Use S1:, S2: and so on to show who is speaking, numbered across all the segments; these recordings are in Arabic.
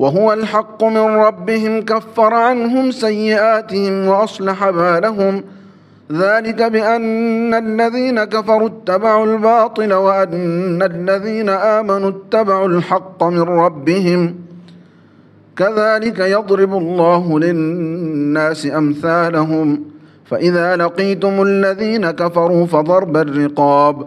S1: وهو الحق من ربهم كفر عنهم سيئاتهم وأصلح بالهم. ذلك بأن الذين كفروا اتبعوا الباطل وأن الذين آمنوا اتبعوا الحق من ربهم. كذلك يضرب الله للناس أمثالهم. فإذا لقيتم الذين كفروا فضرب الرقاب.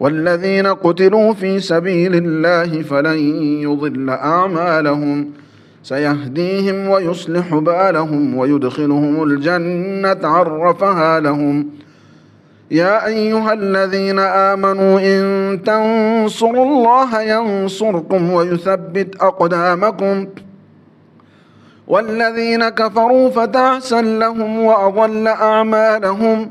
S1: والذين قتلوا في سبيل الله فلن يضل أعمالهم. سيهديهم ويصلح بالهم ويدخلهم الجنة عرفها لهم. يا أيها الذين آمنوا إن تنصروا الله ينصركم ويثبت أقدامكم. والذين كفروا فتعسا لهم وأضل أعمالهم.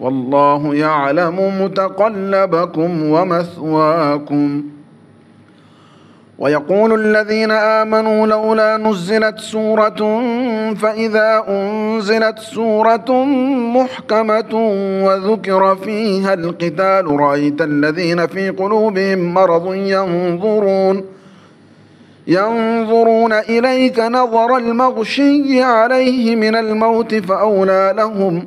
S1: والله يعلم متقلبكم ومثواكم. ويقول الذين آمنوا لولا نزلت سورة فإذا أنزلت سورة محكمة وذكر فيها القتال رأيت الذين في قلوبهم مرض ينظرون ينظرون إليك نظر المغشي عليه من الموت فأولى لهم.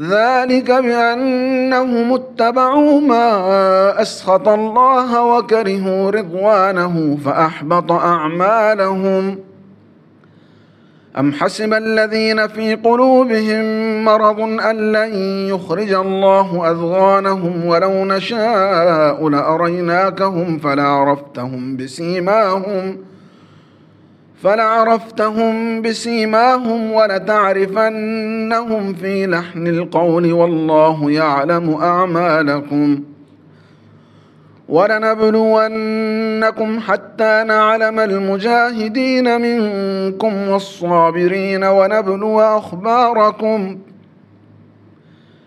S1: ذلك بأنهم اتبعوا ما أسخط الله وكرهوا رضوانه فأحبط أعمالهم. أم حسب الذين في قلوبهم مرض أن لن يخرج الله أذغانهم ولو نشاء لأريناكهم فلعرفتهم بسيماهم ۖ. فلعرفتهم بسيماهم ولتعرفنهم في لحن القول والله يعلم أعمالكم ولنبلونكم حتى نعلم المجاهدين منكم والصابرين ونبلو أخباركم